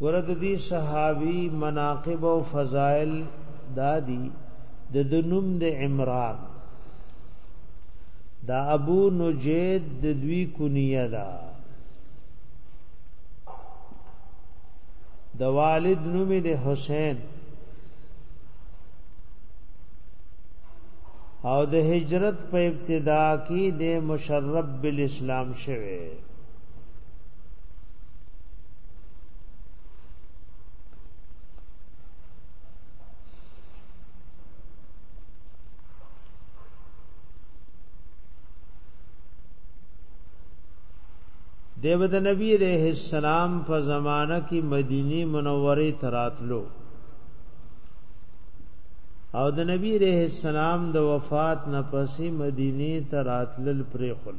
ورته دي صحابي مناقب او فضائل دادي د دنوم د عمران دا ابو نجید د دوی کنیه ده د والد نوم د حسین او د هجرت په ابتدا کې د مشرب بالاسلام شوه دیو د نبی علیہ السلام په زمانہ کې مدینی منوره تراتلو او د نبی علیہ السلام د وفات نه پسې مدینی تراتلل پرې خل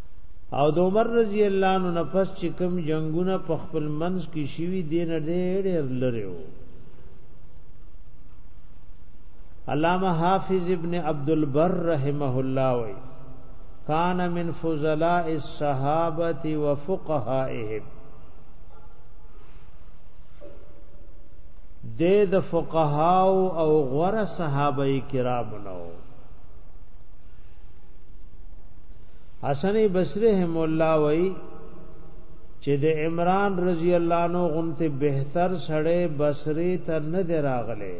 او د عمر رضی الله عنه نفس چې کوم جنگونه په خپل منځ کې شوي دین ډېر لري وو علامه حافظ ابن عبد البر رحمه الله وی کان من فضلاء الصحابه وفقهائهم د د فقهاو او غره صحابه کرام نو حسن بصری هم الله وای چې د عمران رضی الله عنه غنته بهتر سړی بصری ته نه دراغله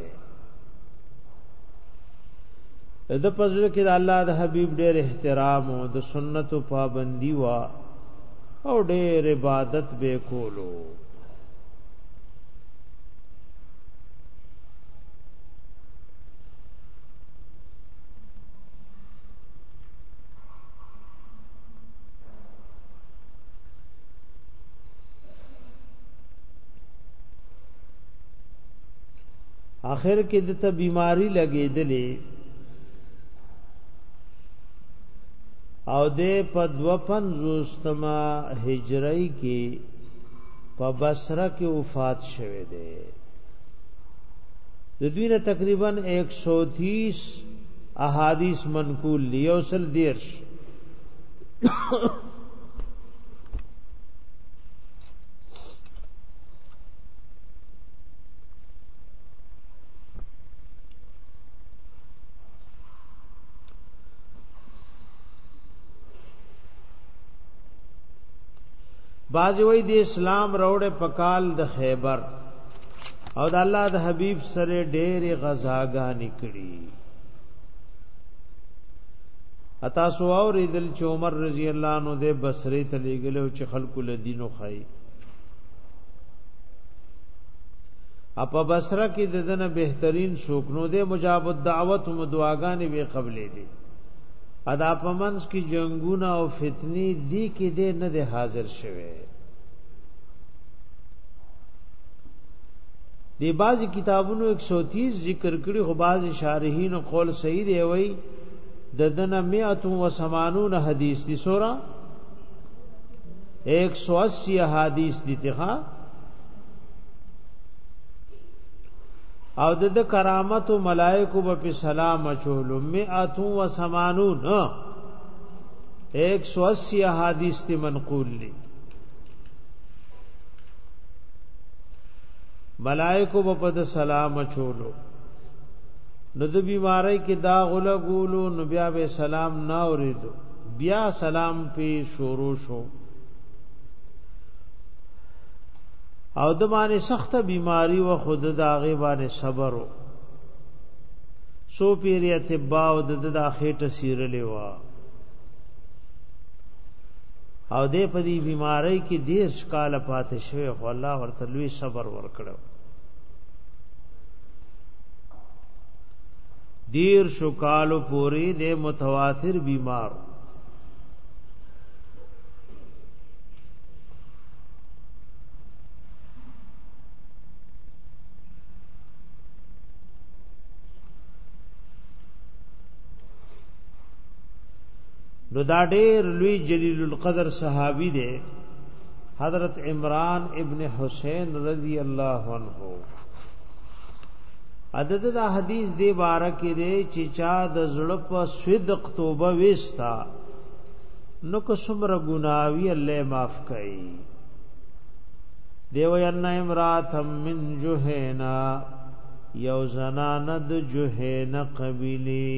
د پزړه کې د الله د حبيب ډېر احترام او د سنتو پابندي وا او ډېر عبادت به کولو اخر کې د ته بیماری لګېدلې او د په 250مه هجری کې په بصره کې وفات شوه دی د دوی نه تقریبا 130 احادیث منقول دي یو سل دیرش بعضی وای د اسلام روړې پکال د خیبر او د الله د حبیب سره ډېری غزاګانې کړي اتا سو او ریدل چې عمر رضی الله عنه د بصری ته لګلو چې خلکو له دینو خای اپا بصره کې د دنه بهترین شوکنو د مجاب الدعوت هم دعاګانې به قبلې دي ادا پمنس کی جنگونه او فتنی دی کې دې نه حاضر شوه دی بعضی کتابونو 130 ذکر کړي خو بعضی شارحین قول صحیح دی وای د دنه 180 حدیث دي سورا 180 حدیث دي ته او د کرامت او ملائکه په سلام چولو 180 180 حدیث تی منقول لی ملائکو په پد سلام چولو نو د بیماری کې دا غله ګولو نو بیا به سلام نه اوریدو بیا سلام پی شروع شو او د باندې سخت بیماری و خود دا غي باندې صبر و سو پیری اتباع د د اخیټه سیرلې وا او دې په دې بیماری کې دیر شکال پاتې شوی خو الله ورته لوی صبر ورکړو دیر شکال پوری دې متواتر بیمار نو دا ډیر لوی جلیل القدر صحابي دی حضرت عمران ابن حسین رضی الله عنه عدد دا حدیث دی بارک دی چې چا د زړه په صدق توبه وستا نو کو سمره گناوی الله معاف کړي دیو ان امرات من جوهینا یو زنان د جوهینا قبیلی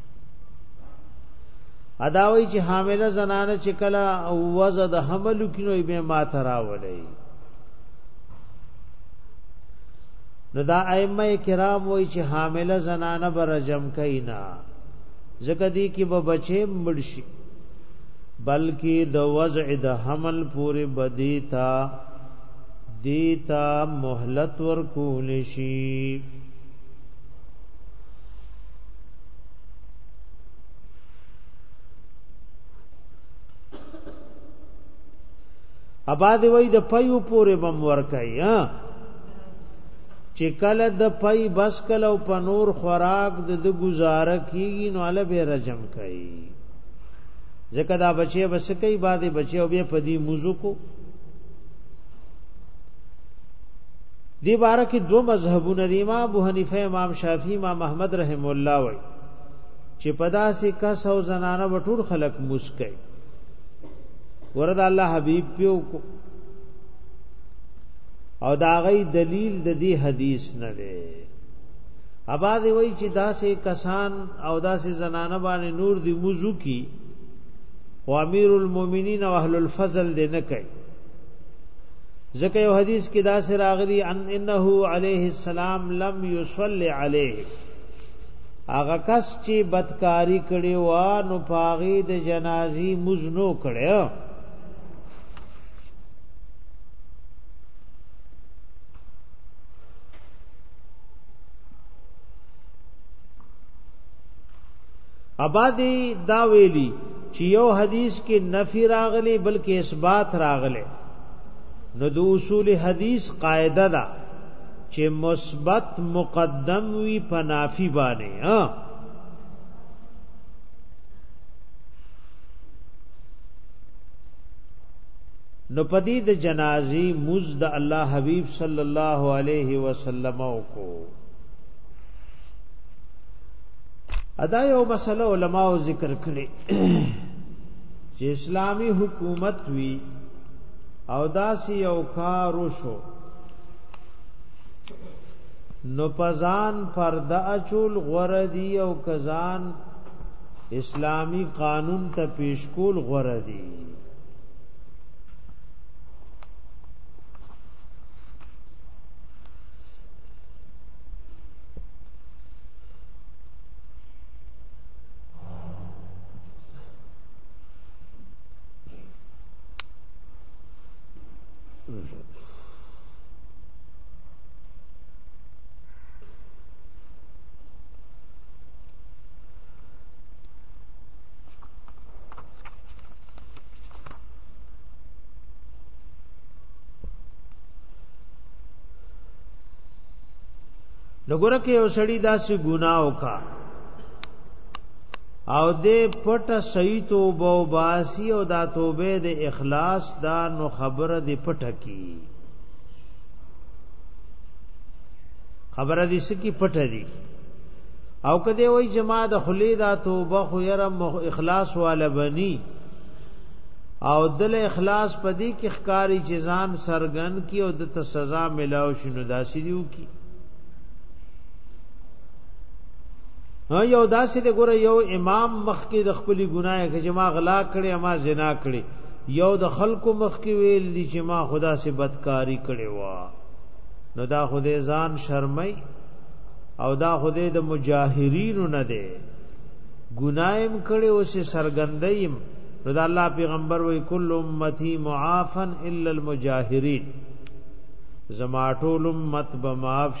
اداوی چې حامله زنانه چې کله وزه د حمل کینو به ما تراولې نو دا ائمه کرام وای چې حامله زنانه بر جمع کینا زکه دی کې به بچې مړشي بلکې د وضع د حمل پورې بدی تا دیتا مهلت ورکول شي ابا دی وای د پيو پورې بم ورکای ها چې کله د پي بس کله او په نور خوراک د د گزاره کیږي نو ال به رجم کوي ځکه دا بچي بس کوي بعد بچي او به پدی موزو کو دی باره کې دو مذهبونه دی امام ابو حنیفه امام شافعی امام احمد رحم الله وای چې پدا سي کس او زنانه وټور خلق مسکه ورته الله حبیب پیو کو او دا غي دلیل د دې حدیث نه دی اباد وای چې داسې کسان او داسې زنانه باندې نور دی موضوع کی او امیر المؤمنین او اهل الفضل دې نه کوي ځکه یو حدیث کې دا سره راغلی ان انه علیه السلام لم یصلی علیه هغه کس چې بدکاری کړي وا نو پاغي د جنازي مزنو کړي ابادی دا ویلی چې یو حدیث کې نفی راغلی بلکې اثبات راغلی نو د اصول حدیث قاعده ده چې مثبت مقدم وی په نافی باندې ها نو پدی د جنازي مزد الله حبیب صلی الله علیه وسلم او کو ادا یو مسله علماو ذکر کړي چې اسلامی حکومت وی او داسې یو کار وشو نو پزان پرده اچول غره دی او کزان اسلامی قانون ته پیش کول غره دی نګوره کې یو سړی داسې ګناه وکړه او دې پټ صحیح توبه او باسی او دا توبه د اخلاص دا نو خبره دې پټ کی خبره دې سکی پټ دی او کدی وای جما د خلی دا توبه خو یره اخلاص والا بنی او دل اخلاص پدی کې خکاری جزان سرغن کی او د سزا ملاو شنو داسې دیو کی ها یو داسې د ګوره یو امام مخ کې د خپل ګناه کې چې ما غلا کړې ما زنا کړې یو د خلکو مخ کې ویل دي چې ما خدا سي بدکاری کړې وا نو دا خدای ځان شرمای او دا خدای د مجاهرینو نه دی ګنایم کړي او سه سرګندیم نو دا الله پیغمبر وی کل امتی معافن الا المجاهرین زما ټول امت بمعاف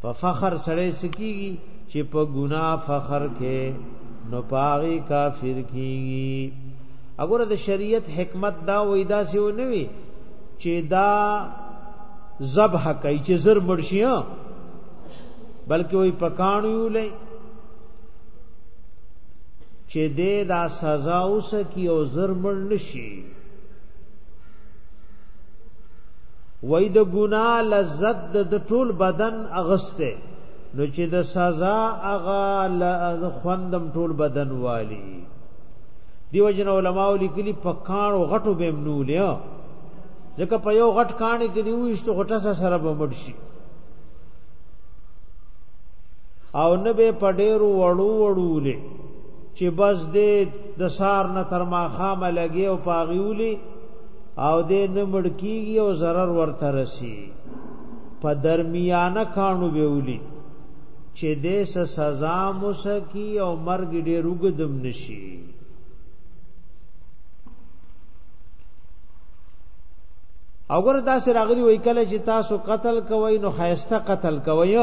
په فخر سره سکیږي چې په ګنا فخر کې نو پاغي کافر کیږي اګوره د شریعت حکمت دا وې دا سیو نه وي چې دا ذبح کوي چې زر مرشي بلکې وې پکانو یو لې چې دې دا سزا اوس کی او زر مړ نشي وای د ګنا لذت د ټول بدن اغسته نو چې د سزا اغا خوندم ټول بدن والی دیو جن علماء لیکلی په کانو غټو بیم نولیا ځکه په یو غټ کانی کې دی وښته غټه سره به مړ شي او نه به په ډیرو وړو وړولې چې بس دې د سار نه تر ما خامه لګي او پاغیولې او دې نه مړ کیږي او zarar ورته رسی په درمیانه کانو به ولي چې دې سزا مسکی او مرګ ډېر وګدم نشي اگر دا سره غلی وای کله چې تاسو قتل کوی نو خیسته قتل کوی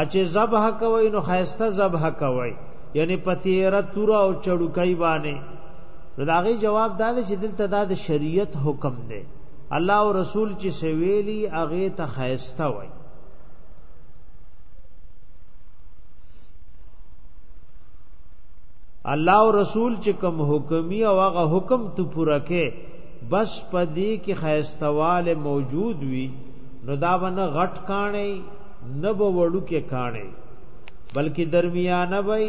اچې ذبح کوی نو خیسته ذبح کوی یعنی پتیره تورا او چړوکای باندې نو دا غي جواب دا دی چې دلته دا د شریعت حکم دی الله او رسول چې سویلی هغه ته خیسته وای الله او رسول چې کوم حکمی او هغه حکم ته پوره کې بس پدې کې خیستواله موجود وي نو دا ونه غټ کانه نه به وړو کې کانه بلکې درمیانه وي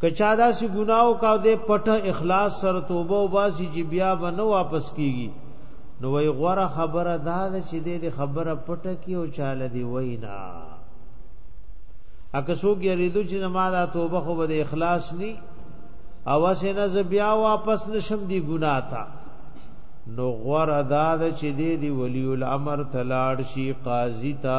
کچا دا سی گناو کا دے پټ اخلاص سره توبه او باسی چې بیا به نه واپس کیږي نو وی غوره خبره دا ده چې دې خبره پټ کی او چاله دی وینا اکه سو کې ریدو چې زما دا توبه خو به اخلاص ني او اسنه ز بیا واپس نشم دی ګنا تا نو غوره دا ده چې دې دی ولی الامر تلاړ شي قاضي تا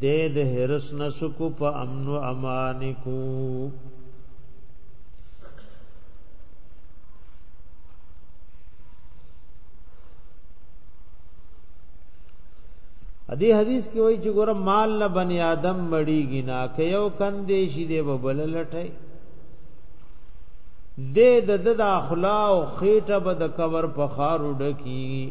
دې د هرس نسکو په امن او امان کو ادي حدیث کې وایي چې ګور مال نه بني آدم مړیږي نه که یو کندې شي دی وبل لټای دې د د اخلا او خېټه به د کور په خارو ډکی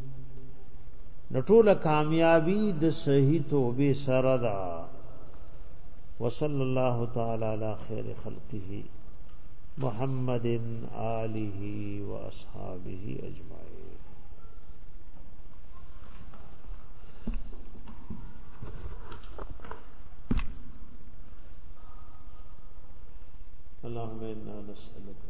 نو ټوله کامیابی د صحیح توبه سره ده وصلی الله تعالی علی خیر خلقه محمد آله و اصحابه اجمعین اللهم انا نسالك